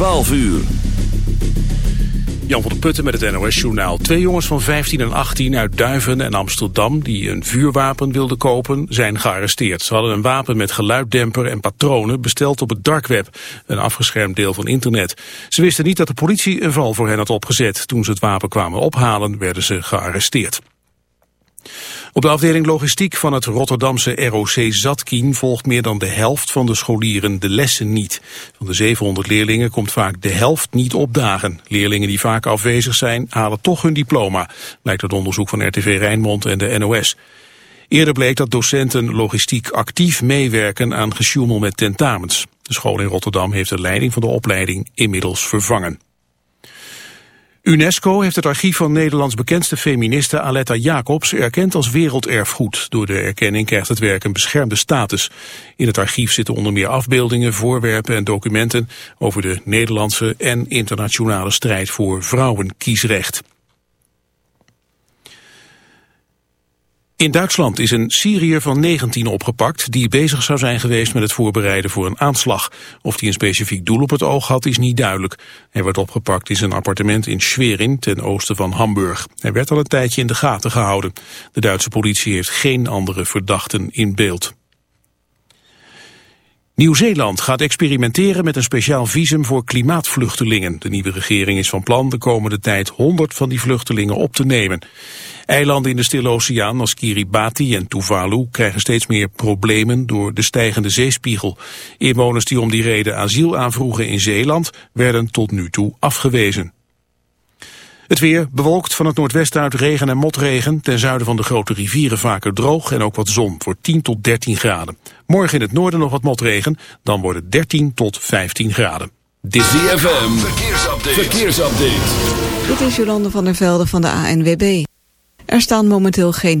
12 uur. Jan van der Putten met het NOS-journaal. Twee jongens van 15 en 18 uit Duiven en Amsterdam... die een vuurwapen wilden kopen, zijn gearresteerd. Ze hadden een wapen met geluiddemper en patronen... besteld op het dark web, een afgeschermd deel van internet. Ze wisten niet dat de politie een val voor hen had opgezet. Toen ze het wapen kwamen ophalen, werden ze gearresteerd. Op de afdeling logistiek van het Rotterdamse ROC Zatkien volgt meer dan de helft van de scholieren de lessen niet. Van de 700 leerlingen komt vaak de helft niet opdagen. Leerlingen die vaak afwezig zijn halen toch hun diploma, blijkt uit onderzoek van RTV Rijnmond en de NOS. Eerder bleek dat docenten logistiek actief meewerken aan gesjoemel met tentamens. De school in Rotterdam heeft de leiding van de opleiding inmiddels vervangen. UNESCO heeft het archief van Nederlands bekendste feministe Aletta Jacobs erkend als werelderfgoed. Door de erkenning krijgt het werk een beschermde status. In het archief zitten onder meer afbeeldingen, voorwerpen en documenten over de Nederlandse en internationale strijd voor vrouwenkiesrecht. In Duitsland is een Syriër van 19 opgepakt die bezig zou zijn geweest met het voorbereiden voor een aanslag. Of hij een specifiek doel op het oog had is niet duidelijk. Hij werd opgepakt in zijn appartement in Schwerin ten oosten van Hamburg. Hij werd al een tijdje in de gaten gehouden. De Duitse politie heeft geen andere verdachten in beeld. Nieuw-Zeeland gaat experimenteren met een speciaal visum voor klimaatvluchtelingen. De nieuwe regering is van plan de komende tijd 100 van die vluchtelingen op te nemen. Eilanden in de Stille Oceaan als Kiribati en Tuvalu krijgen steeds meer problemen door de stijgende zeespiegel. Inwoners die om die reden asiel aanvroegen in Zeeland werden tot nu toe afgewezen. Het weer bewolkt van het noordwesten uit regen en motregen. Ten zuiden van de grote rivieren vaker droog en ook wat zon voor 10 tot 13 graden. Morgen in het noorden nog wat motregen, dan worden 13 tot 15 graden. Dit ZFM, verkeersupdate. verkeersupdate. Dit is Jolande van der Velde van de ANWB. Er staan momenteel geen...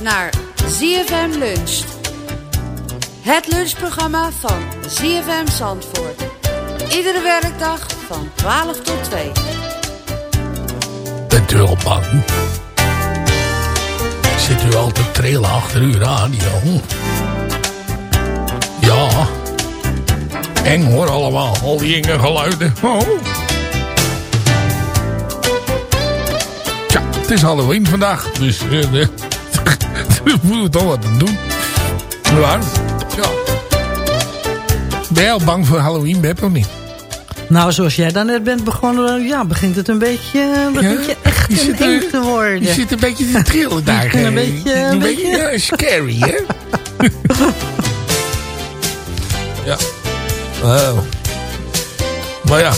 Naar ZFM Lunch. Het lunchprogramma van ZFM Zandvoort. Iedere werkdag van 12 tot 2. Bent u al bang? Zit u al te trillen achter uw radio? Ja. Eng hoor allemaal, al die enge geluiden. Oh. Tja, het is Halloween vandaag, dus... Uh, we moeten toch wat doen. Waar? Ja. Ben je al bang voor Halloween, Beb, of niet? Nou, zoals jij dan net bent begonnen, ja, begint het een beetje, begint je echt je eng te worden. Je zit een beetje te trillen daar. een beetje, een, een beetje, scary, hè? ja. Wow. Maar ja,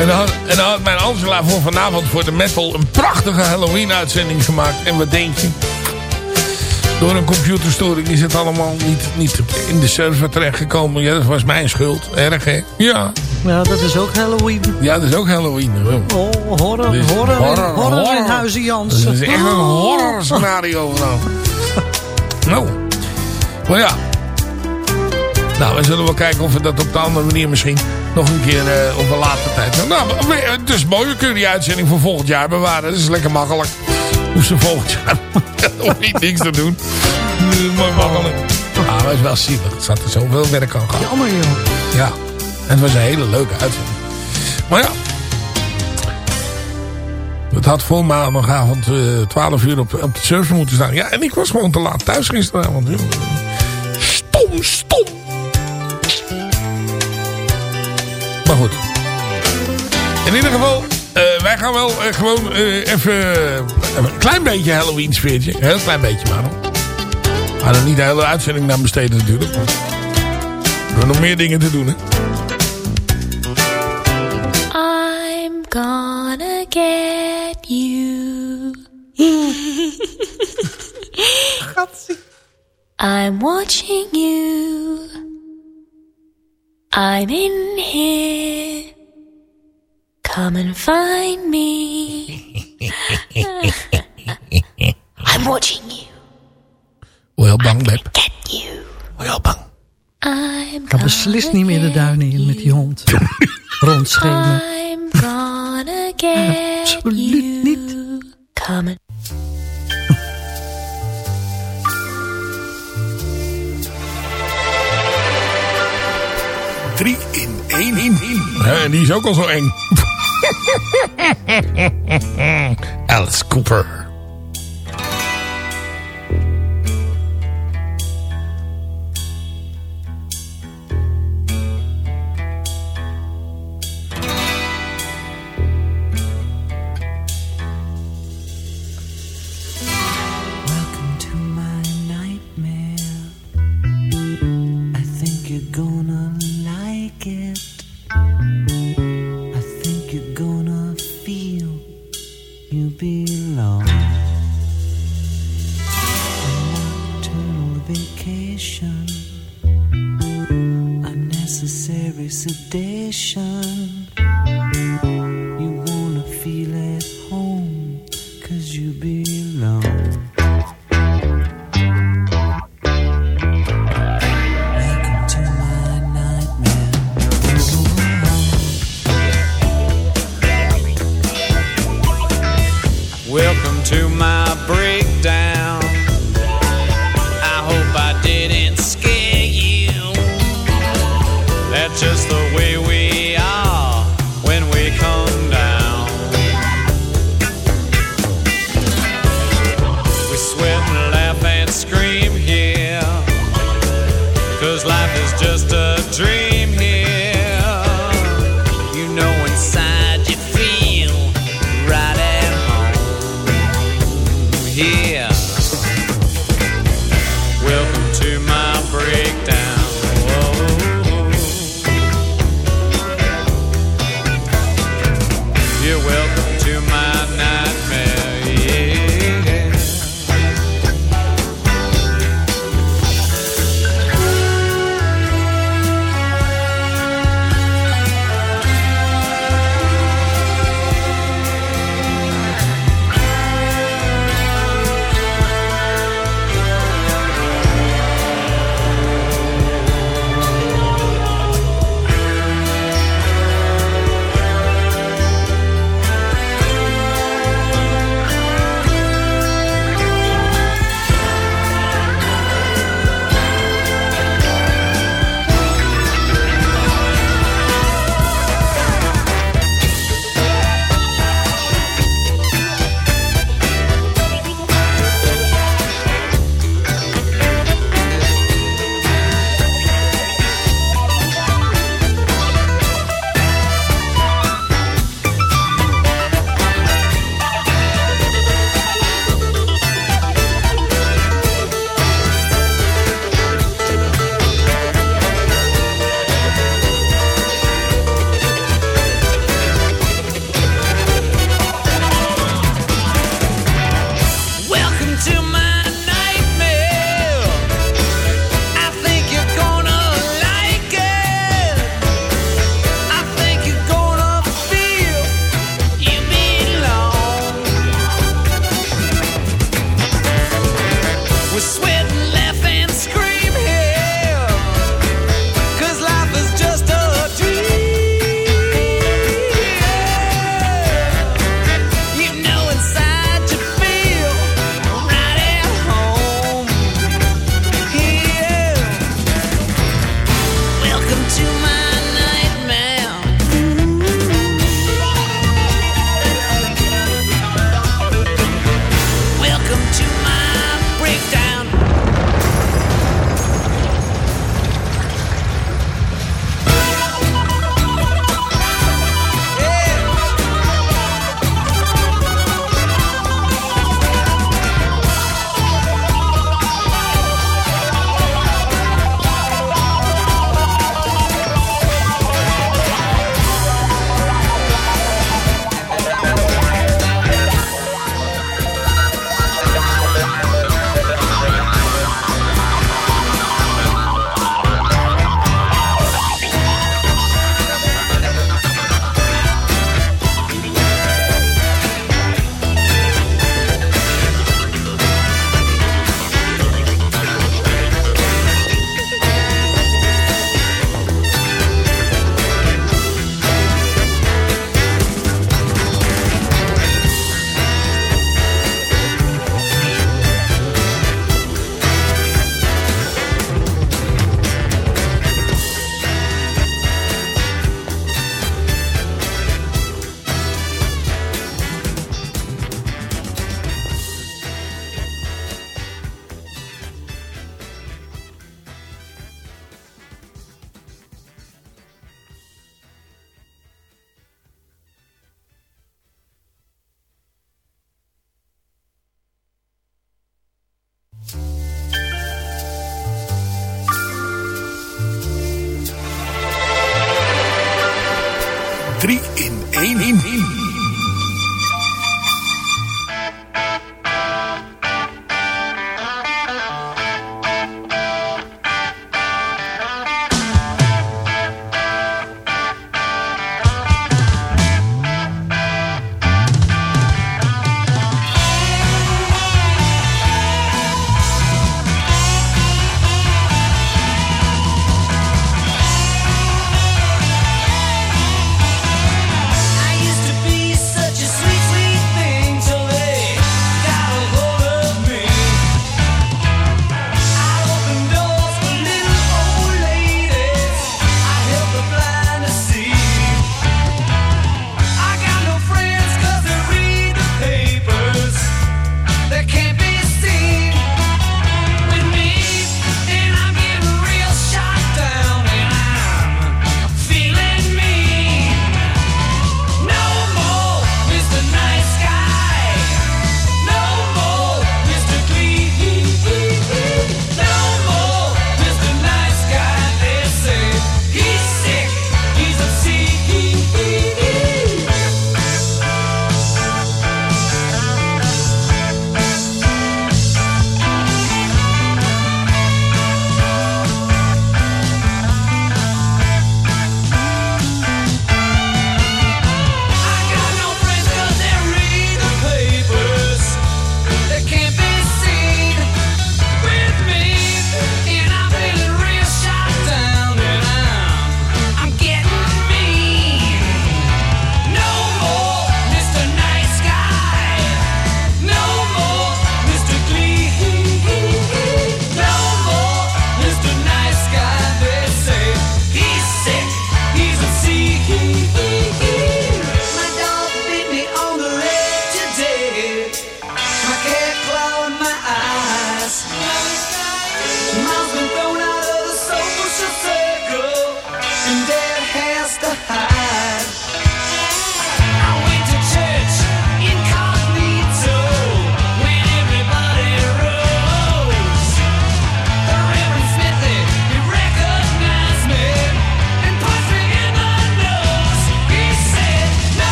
En dan, had, en dan had mijn Angela voor vanavond voor de metal een prachtige Halloween-uitzending gemaakt. En wat denk je? Door een computerstoring is het allemaal niet, niet in de server terechtgekomen. Ja, dat was mijn schuld. Erg, hè? Ja. Ja, dat is ook Halloween. Ja, dat is ook Halloween. Oh, horror, dus horror, horror, horror, horror, in Huizen Jans. Dat is echt een horror scenario. Nou. nou. Maar ja, nou, we zullen wel kijken of we dat op de andere manier misschien nog een keer uh, op een later tijd. Nou, het is mooi. We kunnen die uitzending voor volgend jaar bewaren. Dat is lekker makkelijk. Hoef ze volgend jaar nog niet niks te doen. Mooi makkelijk. Ah, maar is wel zielig. Het zat er zoveel werk aan gehad. Jammer, joh. Ja. En het was een hele leuke uitzending. Maar ja. Het had voor maandagavond uh, 12 uur op, op de server moeten staan. Ja, en ik was gewoon te laat thuis gisteravond. Stom, stom. Maar goed. In ieder geval, uh, wij gaan wel uh, gewoon uh, even een klein beetje Halloween sfeertje. Een heel klein beetje maar. We gaan er niet de hele uitzending naar besteden natuurlijk. We hebben nog meer dingen te doen hè. I'm gonna get you. I'm watching you. I'm in here. Come and find me. I'm watching you. Wel bang, Beb. Get you. Wel bang. I'm Ga beslist niet meer de duinen in met die hond. Rondschemen. I'm gonna get Absoluut you. niet. Come and Drie in één in. Ja, en die is ook al zo eng. Alice Cooper. Unnecessary sedation.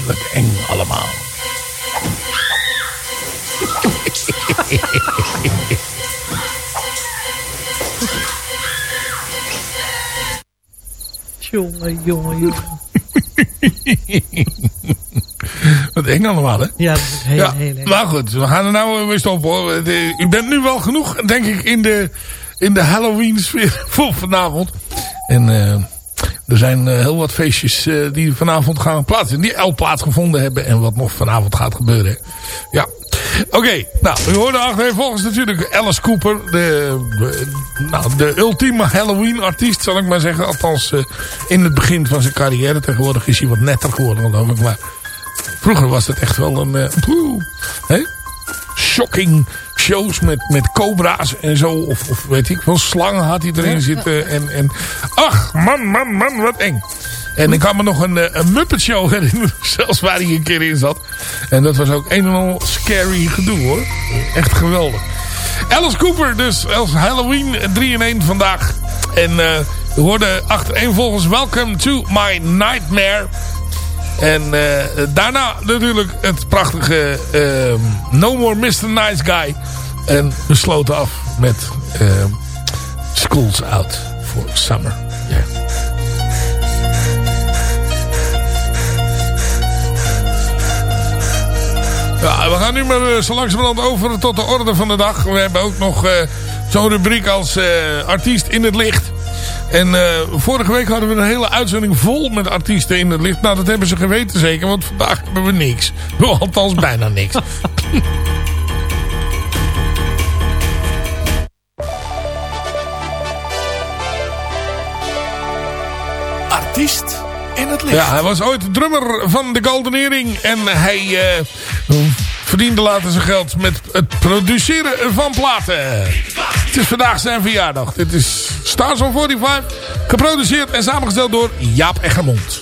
Vreselijk eng allemaal. Jongen, jongen, jongen. Wat eng allemaal, hè? Ja, dat is heel, ja, heel erg. maar goed, we gaan er nou weer stoppen hoor. De- U bent nu wel genoeg, denk ik, in de, in de Halloween sfeer voor vanavond. En eh, er zijn eh, heel wat feestjes eh, die vanavond gaan plaatsen. Die al plaatsgevonden hebben en wat nog vanavond gaat gebeuren. Ja. Oké, nou, u hoorde achtereenvolgens natuurlijk Alice Cooper. De, de- nou, de ultieme Halloween artiest, zal ik maar zeggen. Althans, eh, in het begin van zijn carrière. Tegenwoordig is hij wat netter geworden, geloof ik. Maar Vroeger was het echt wel een... eh, poeh? Shocking shows met, met cobra's en zo. Of, of weet ik wel, slangen had hij erin zitten. En, en ach, man, man, man, wat eng. En ik kan me nog een, eh, een Muppet Show herinneren. Zelfs waar hij een keer in zat. En dat was ook een en al scary gedoe hoor. Echt geweldig. Alice Cooper dus als Halloween 3 in 1 vandaag. En eh we hoorden achtereenvolgens Welcome to My Nightmare. En eh, daarna natuurlijk het prachtige ehm, No More Mr. Nice Guy. En we sloten af met ehm, School's Out for Summer. Ja. We gaan nu maar eh, zo langzamerhand over tot de orde van de dag. We hebben ook nog eh, zo'n rubriek als artiest in het licht. En eh, vorige week hadden we een hele uitzending vol met artiesten in het licht. Nou, dat hebben ze geweten zeker, want vandaag hebben we niks. Althans, bijna niks. Artiest in het licht. Ja, hij was ooit drummer van de Golden Earring. En hij eh, verdiende later zijn geld met het produceren van platen. Het is vandaag zijn verjaardag. Dit is Stars on 45. Geproduceerd en samengesteld door Jaap Eggermond.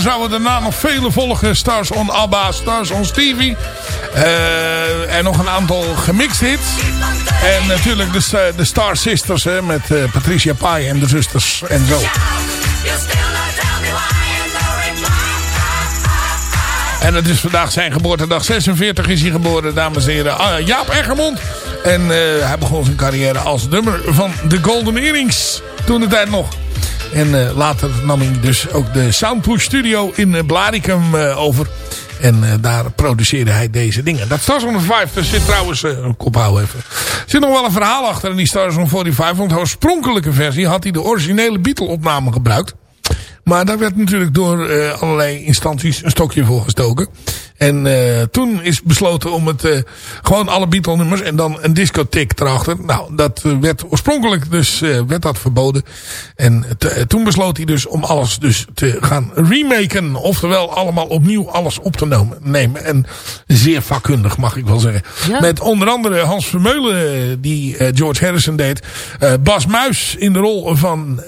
Er zouden daarna nog vele volgen. Stars on ABBA, Stars on Stevie. Uh, en nog een aantal gemixt hits. En natuurlijk de, de Star Sisters hè, met uh, Patricia Pai en de zusters en zo. En het is vandaag zijn geboortedag. 46 is hij geboren, dames en heren. Ah, Jaap Eggermond. En hij begon zijn carrière als nummer van de Golden Earrings. Toen de tijd nog. En uh, later nam hij dus ook de Soundpush Studio in uh, Blaricum over. En daar produceerde hij deze dingen. Dat Stars on 5, er zit trouwens, een kop houden even. Er zit nog wel een verhaal achter in die Stars on 45. Want de oorspronkelijke versie had hij de originele Beatle opname gebruikt. Maar daar werd natuurlijk door uh, allerlei instanties een stokje voor gestoken. En uh, toen is besloten om het uh, gewoon alle Beatle nummers en dan een discotheek erachter. Nou, dat werd oorspronkelijk dus werd dat verboden. En toen besloot hij dus om alles dus te gaan remaken. Oftewel allemaal opnieuw alles op te nemen. En zeer vakkundig mag ik wel zeggen. Ja. Met onder andere Hans Vermeulen die George Harrison deed. Bas Muis in de rol van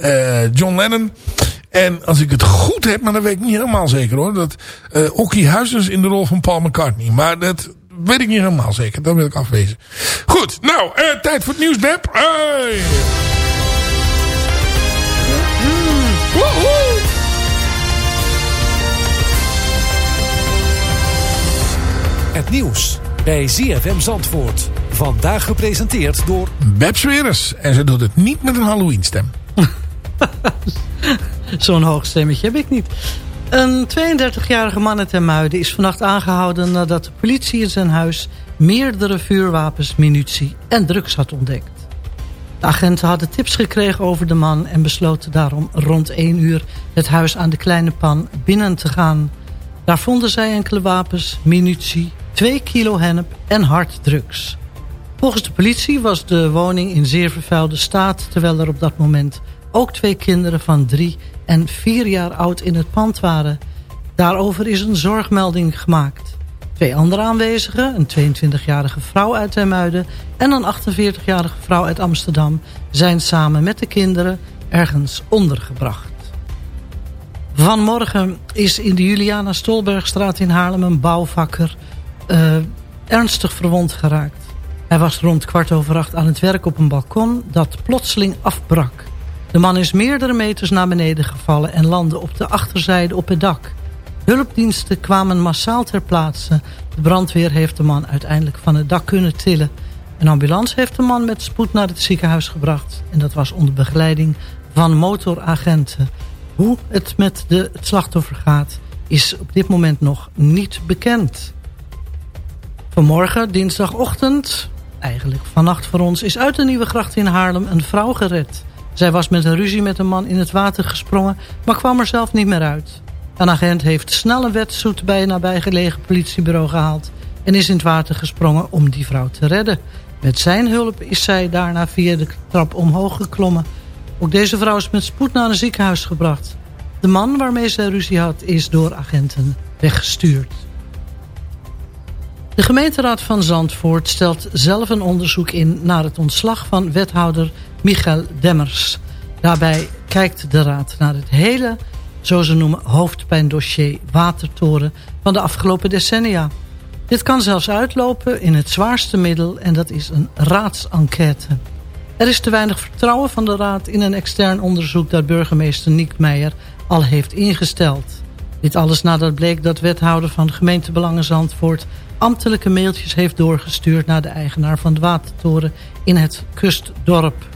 John Lennon. En als ik het goed heb, maar dat weet ik niet helemaal zeker hoor. Dat uh, Okie Huizers in de rol van Paul McCartney. Maar dat weet ik niet helemaal zeker. Dat wil ik afwezen. Goed, nou, uh, tijd voor het nieuws. Hey. Het nieuws bij ZFM Zandvoort. Vandaag gepresenteerd door... Beb Sweres. En ze doet het niet met een Halloween stem. Zo'n hoog stemmetje heb ik niet. Een 32-jarige man uit Muiden is vannacht aangehouden... nadat de politie in zijn huis meerdere vuurwapens, munitie en drugs had ontdekt. De agenten hadden tips gekregen over de man... en besloten daarom rond 1 uur het huis aan de Kleine Pan binnen te gaan. Daar vonden zij enkele wapens, munitie, 2 kilo hennep en harddrugs. Volgens de politie was de woning in zeer vervuilde staat... terwijl er op dat moment ook twee kinderen van drie en vier jaar oud in het pand waren. Daarover is een zorgmelding gemaakt. Twee andere aanwezigen, een 22-jarige vrouw uit Termuiden... en een 48-jarige vrouw uit Amsterdam... zijn samen met de kinderen ergens ondergebracht. Vanmorgen is in de Juliana Stolbergstraat in Haarlem... een bouwvakker uh, ernstig verwond geraakt. Hij was rond kwart over acht aan het werk op een balkon... dat plotseling afbrak. De man is meerdere meters naar beneden gevallen en landde op de achterzijde op het dak. Hulpdiensten kwamen massaal ter plaatse. De brandweer heeft de man uiteindelijk van het dak kunnen tillen. Een ambulance heeft de man met spoed naar het ziekenhuis gebracht. En dat was onder begeleiding van motoragenten. Hoe het met de, het slachtoffer gaat is op dit moment nog niet bekend. Vanmorgen, dinsdagochtend, eigenlijk vannacht voor ons... is uit de Nieuwe Gracht in Haarlem een vrouw gered... Zij was met een ruzie met een man in het water gesprongen, maar kwam er zelf niet meer uit. Een agent heeft snel een wetsuit bij een nabijgelegen politiebureau gehaald... en is in het water gesprongen om die vrouw te redden. Met zijn hulp is zij daarna via de trap omhoog geklommen. Ook deze vrouw is met spoed naar een ziekenhuis gebracht. De man waarmee zij ruzie had is door agenten weggestuurd. De gemeenteraad van Zandvoort stelt zelf een onderzoek in... naar het ontslag van wethouder Michael Demmers. Daarbij kijkt de raad naar het hele, zo ze noemen, hoofdpijndossier Watertoren van de afgelopen decennia. Dit kan zelfs uitlopen in het zwaarste middel en dat is een raadsenquête. Er is te weinig vertrouwen van de raad in een extern onderzoek dat burgemeester Niek Meijer al heeft ingesteld. Dit alles nadat bleek dat wethouder van gemeentebelangen Zandvoort ambtelijke mailtjes heeft doorgestuurd naar de eigenaar van de watertoren in het kustdorp.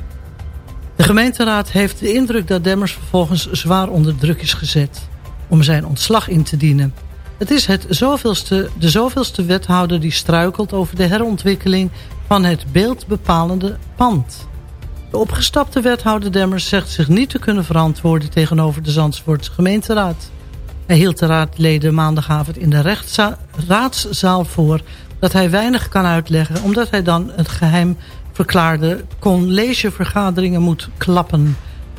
De gemeenteraad heeft de indruk dat Demmers vervolgens zwaar onder druk is gezet om zijn ontslag in te dienen. Het is het zoveelste, de zoveelste wethouder die struikelt over de herontwikkeling van het beeldbepalende pand. De opgestapte wethouder Demmers zegt zich niet te kunnen verantwoorden tegenover de Zandvoortse gemeenteraad. Hij hield de raadleden maandagavond in de raadszaal voor dat hij weinig kan uitleggen... omdat hij dan het geheim verklaarde collegevergaderingen moet klappen.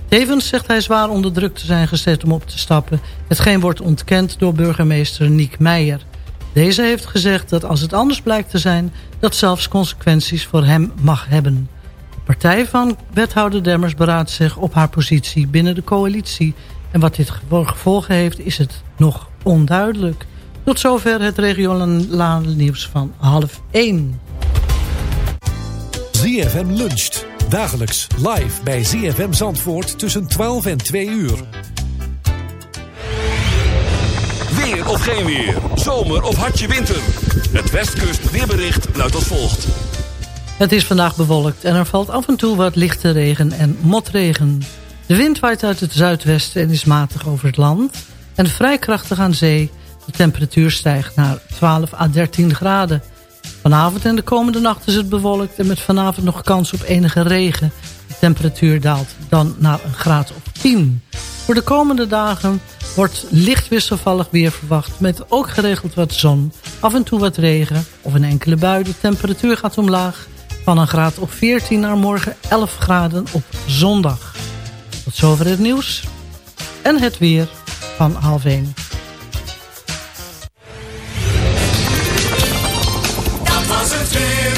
Tevens zegt hij zwaar onder druk te zijn gezet om op te stappen. Hetgeen wordt ontkend door burgemeester Niek Meijer. Deze heeft gezegd dat als het anders blijkt te zijn... dat zelfs consequenties voor hem mag hebben. De partij van wethouder Demmers beraadt zich op haar positie binnen de coalitie... En wat dit gevolgen heeft is het nog onduidelijk. Tot zover het regionale nieuws van half 1. ZFM luncht. Dagelijks live bij ZFM Zandvoort tussen 12 en 2 uur. Weer of geen weer. Zomer of hartje winter. Het Westkust weerbericht luidt als volgt. Het is vandaag bewolkt en er valt af en toe wat lichte regen en motregen. De wind waait uit het zuidwesten en is matig over het land. En vrij krachtig aan zee. De temperatuur stijgt naar 12 à 13 graden. Vanavond en de komende nacht is het bewolkt en met vanavond nog kans op enige regen. De temperatuur daalt dan naar een graad of 10. Voor de komende dagen wordt licht wisselvallig weer verwacht... met ook geregeld wat zon, af en toe wat regen of een enkele bui. De temperatuur gaat omlaag van een graad of 14 naar morgen 11 graden op zondag. Tot zover het nieuws en het weer van half 1. Was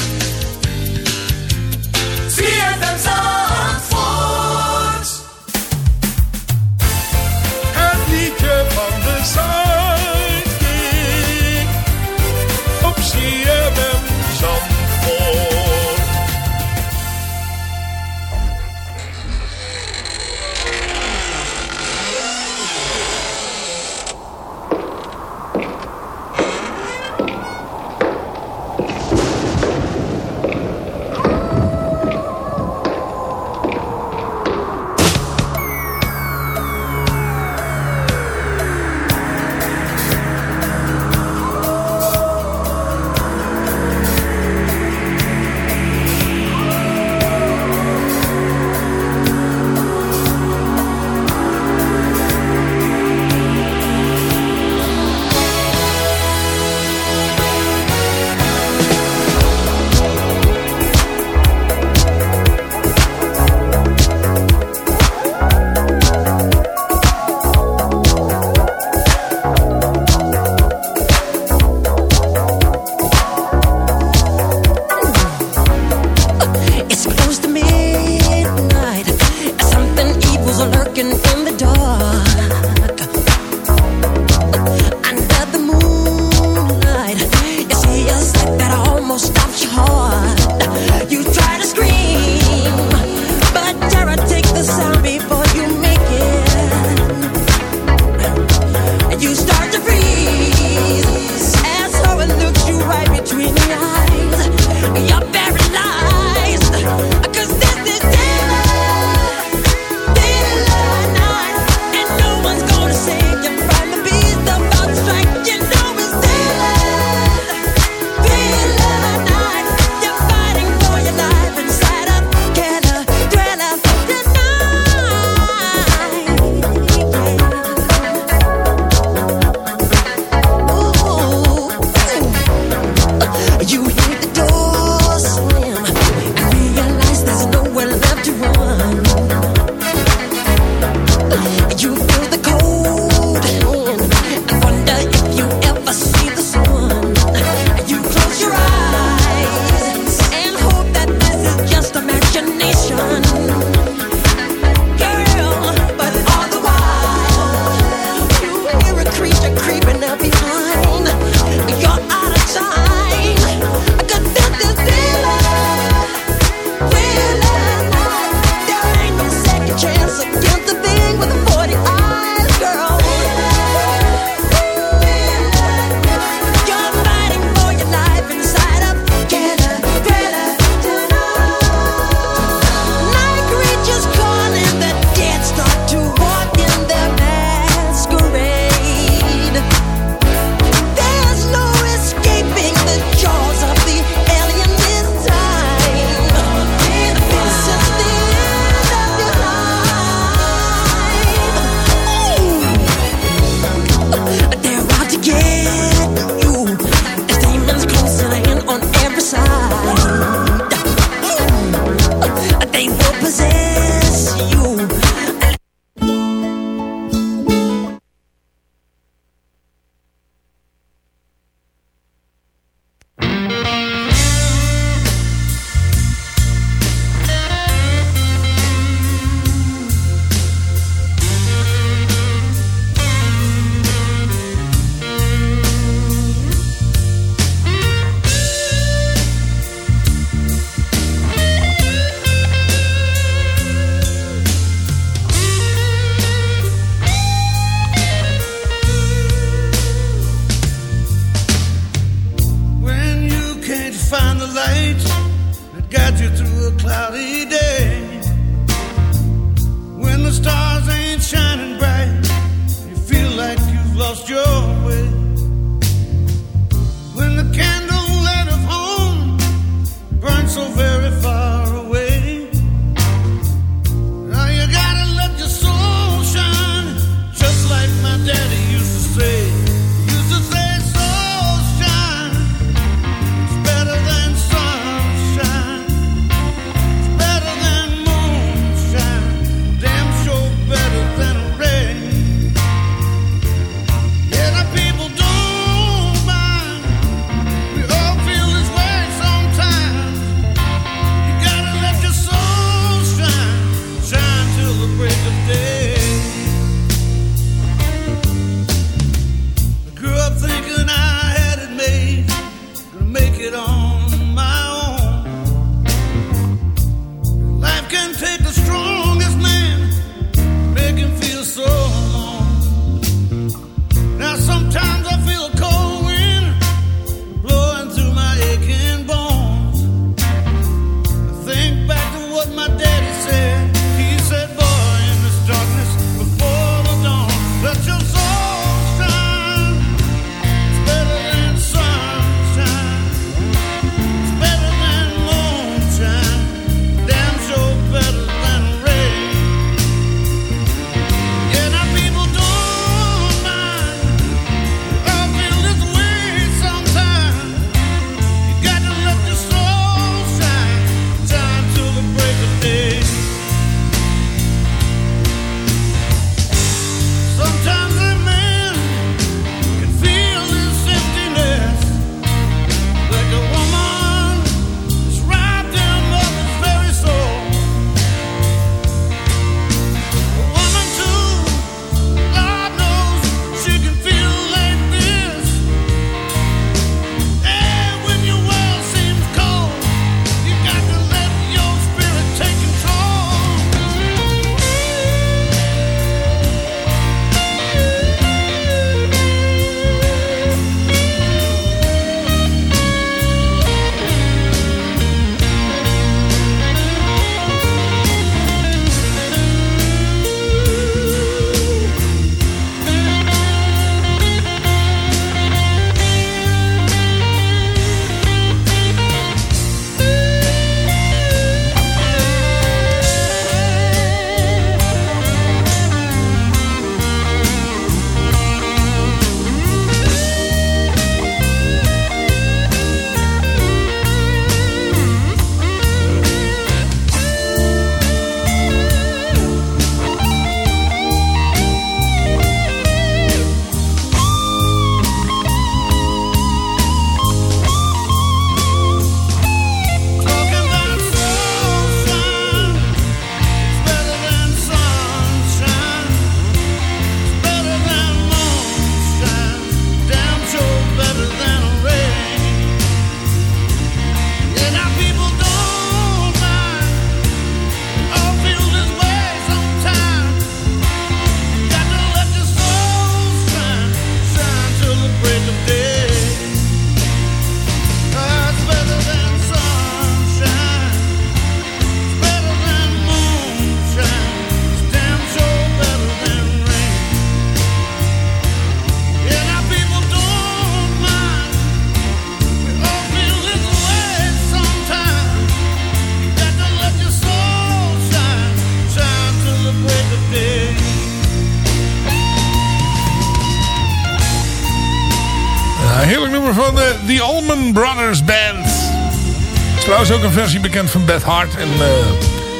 ook een versie bekend van Beth Hart. En eh,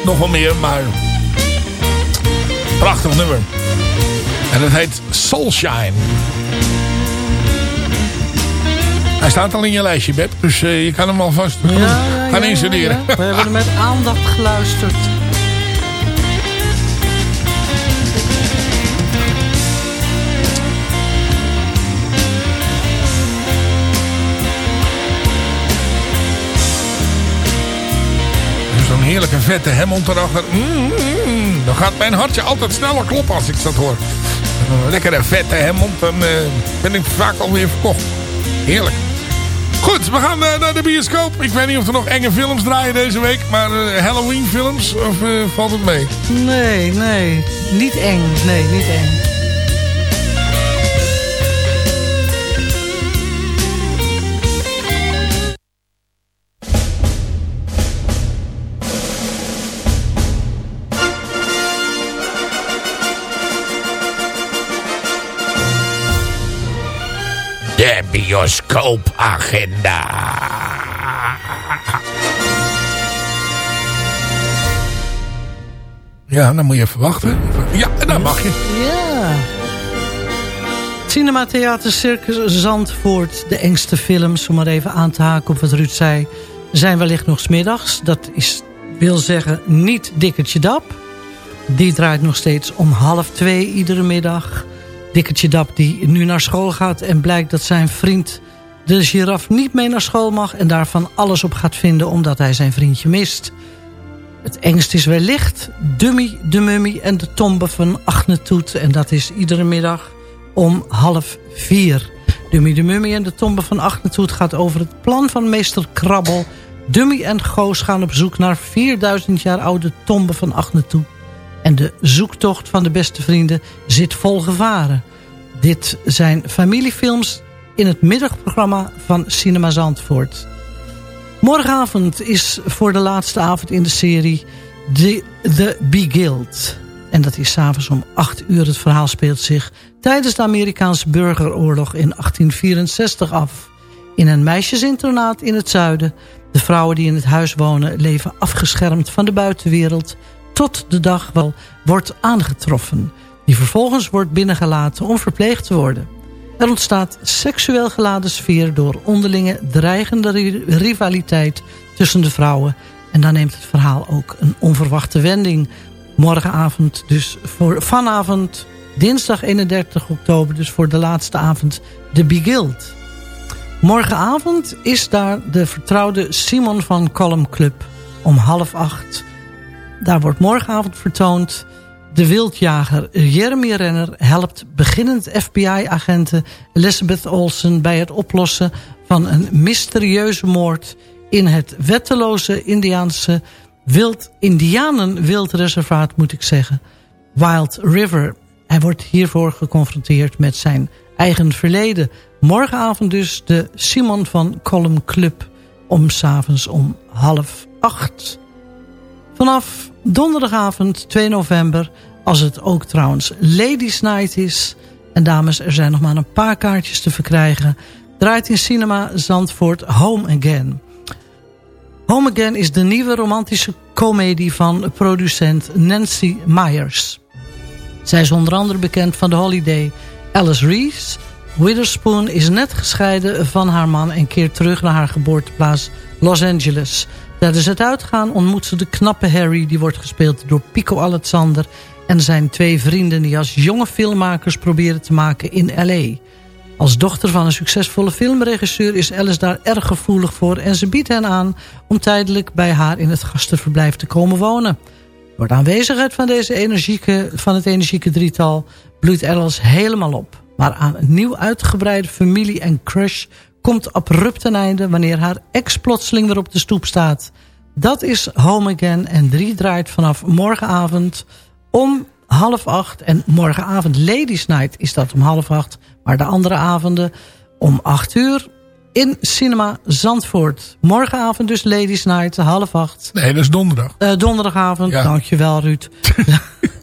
nog wel meer, maar... Prachtig nummer. En het heet Soulshine. Hij staat al in je lijstje, Beth, Dus eh, je kan hem alvast eh, gaan installeren. We hebben hem met aandacht geluisterd. heerlijke vette Hammond erachter. Mm, mm. Dan gaat mijn hartje altijd sneller kloppen als ik dat hoor. Een lekkere vette Hammond, dan eh, ben ik vaak alweer verkocht. Heerlijk. Goed, we gaan eh, naar de bioscoop. Ik weet niet of er nog enge films draaien deze week. Maar eh, Halloween films, of valt het mee? Nee, nee. Niet eng. Nee, niet eng. Bioscoopagenda. Ja, dan moet je even wachten. Ja, en dan mag je. Ja. Cinema Theater Circus Zandvoort. De engste films, om maar even aan te haken op wat Ruud zei... zijn wellicht nog smiddags. Dat is, wil zeggen, niet Dikkertje Dap. Die draait nog steeds om half twee iedere middag. Dikkertje Dap die nu naar school gaat... en blijkt dat zijn vriend de giraf niet mee naar school mag... en daarvan alles op gaat vinden omdat hij zijn vriendje mist... Het engst is wellicht Dummy, de Mummy en de tombe van Agnetoet. En dat is iedere middag om half vier. Dummy, de Mummy en de tombe van Agnetoet gaat over het plan van meester Krabbel. Dummy en Goos gaan op zoek naar 4000 jaar oude tombe van Agnetoet. En de zoektocht van de beste vrienden zit vol gevaren. Dit zijn familiefilms in het middagprogramma van Cinema Zandvoort. Morgenavond is voor de laatste avond in de serie The, The Beguild. En dat is s'avonds om 8 uur. Het verhaal speelt zich tijdens de Amerikaanse burgeroorlog in 1864 af. In een meisjesinternaat in het zuiden. De vrouwen die in het huis wonen leven afgeschermd van de buitenwereld... tot de dag wel wordt aangetroffen. Die vervolgens wordt binnengelaten om verpleegd te worden. Er ontstaat seksueel geladen sfeer door onderlinge dreigende ri- rivaliteit tussen de vrouwen. En dan neemt het verhaal ook een onverwachte wending. Morgenavond, dus voor vanavond, dinsdag 31 oktober, dus voor de laatste avond, de Beguild. Morgenavond is daar de vertrouwde Simon van Column Club om half acht. Daar wordt morgenavond vertoond de wildjager Jeremy Renner helpt beginnend FBI-agenten Elizabeth Olsen bij het oplossen van een mysterieuze moord in het wetteloze Indiaanse wild, Indianen-wildreservaat, moet ik zeggen, Wild River. Hij wordt hiervoor geconfronteerd met zijn eigen verleden. Morgenavond dus de Simon van Column Club om s'avonds om half acht. Vanaf donderdagavond 2 november, als het ook trouwens Ladies Night is... en dames, er zijn nog maar een paar kaartjes te verkrijgen... draait in Cinema Zandvoort Home Again. Home Again is de nieuwe romantische komedie van producent Nancy Myers. Zij is onder andere bekend van The Holiday. Alice Reese Witherspoon is net gescheiden van haar man... en keert terug naar haar geboorteplaats Los Angeles... Tijdens het uitgaan ontmoet ze de knappe Harry... die wordt gespeeld door Pico Alexander... en zijn twee vrienden die als jonge filmmakers proberen te maken in L.A. Als dochter van een succesvolle filmregisseur is Alice daar erg gevoelig voor... en ze biedt hen aan om tijdelijk bij haar in het gastenverblijf te komen wonen. Door de aanwezigheid van, deze energieke, van het energieke drietal bloeit Alice helemaal op. Maar aan een nieuw uitgebreide familie en crush komt abrupt ten einde wanneer haar ex plotseling weer op de stoep staat. Dat is Home Again en drie draait vanaf morgenavond om half acht. En morgenavond Ladies Night is dat om half acht. Maar de andere avonden om acht uur in Cinema Zandvoort. Morgenavond dus Ladies Night, half acht. Nee, dat is donderdag. Uh, donderdagavond, Ja. dankjewel Ruud.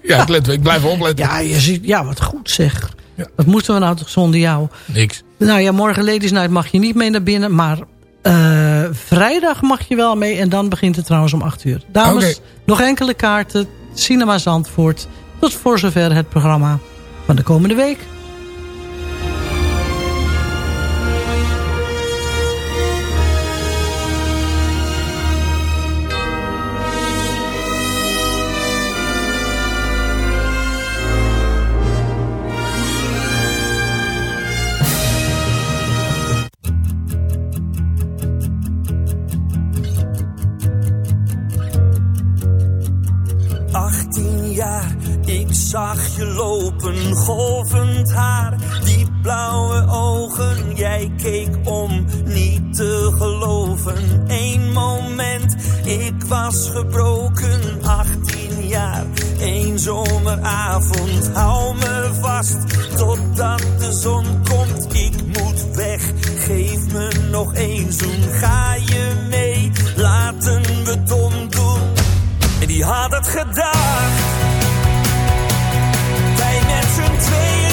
Ja, ik, let, ik blijf opletten. Ja, je ziet, ja, wat goed zeg. Wat moeten we nou toch zonder jou? Niks. Nou ja, morgen Ladies Night mag je niet mee naar binnen. Maar eh, vrijdag mag je wel mee. En dan begint het trouwens om 8 uur. Dames, nog enkele kaarten. Cinema Zandvoort. Tot voor zover het programma van de komende week. Golven golvend haar, die blauwe ogen. Jij keek om niet te geloven. Eén moment, ik was gebroken, 18 jaar. Eén zomeravond, hou me vast, totdat de zon komt. Ik moet weg, geef me nog één zoen. Ga je mee, laten we dom doen. En die had het gedacht. take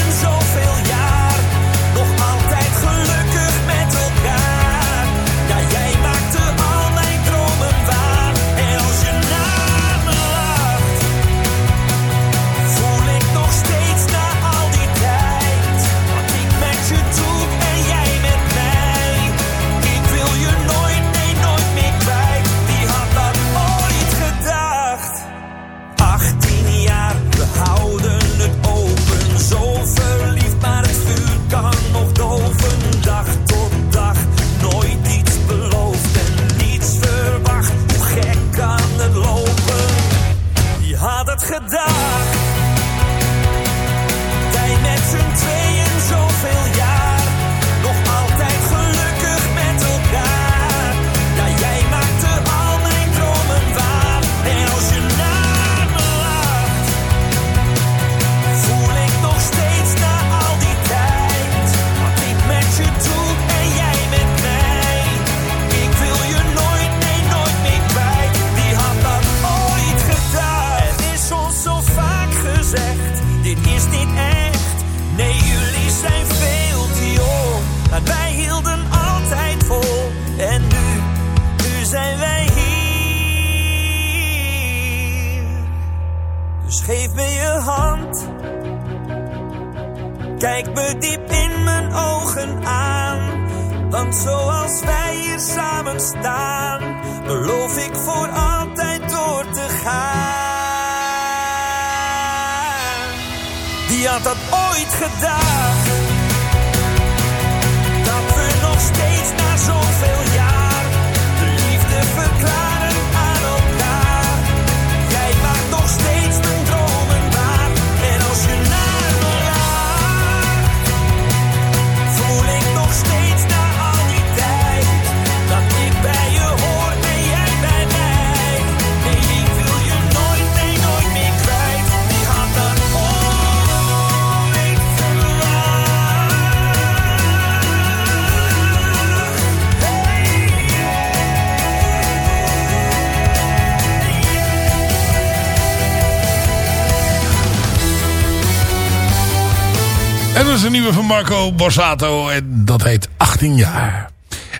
En dat is een nieuwe van Marco Borsato. En dat heet 18 jaar.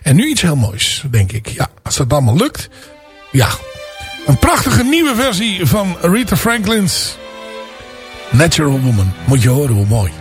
En nu iets heel moois, denk ik. Ja, als dat allemaal lukt. Ja. Een prachtige nieuwe versie van Rita Franklin's Natural Woman. Moet je horen hoe mooi.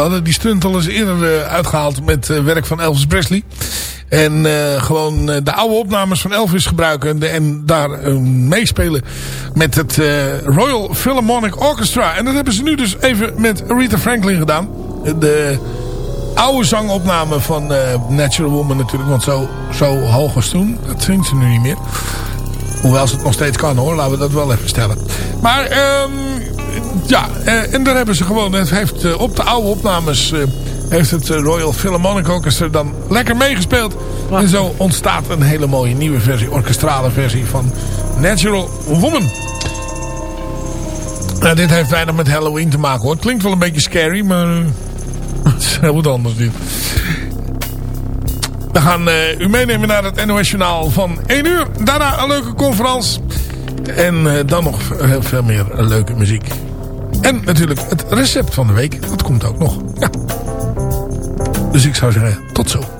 Hadden die stunt al eens eerder eh, uitgehaald met eh, werk van Elvis Presley. En eh, gewoon de oude opnames van Elvis gebruiken. En, en daar meespelen met het Royal Philharmonic Orchestra. En dat hebben ze nu dus even met Aretha Franklin gedaan. De oude zangopname van Natural Woman natuurlijk. Want zo, zo hoog als toen. Dat zingt ze nu niet meer. Hoewel ze het nog steeds kan hoor. Laten we dat wel even stellen. Maar ehm, ja. eh, en daar hebben ze gewoon. Het heeft eh, op de oude opnames. eh, heeft het Royal Philharmonic Orchestra dan lekker meegespeeld. En zo ontstaat een hele mooie nieuwe versie. Orkestrale versie van Natural Woman. Nou, dit heeft weinig met Halloween te maken hoor. Het klinkt wel een beetje scary. Maar het is heel wat anders dit. We gaan u meenemen naar het NOS Journaal van 1 uur. Daarna een leuke conferentie. En eh, dan nog heel veel meer eh, leuke muziek. En natuurlijk het recept van de week. Dat komt ook nog. Dus ik zou zeggen, tot zo.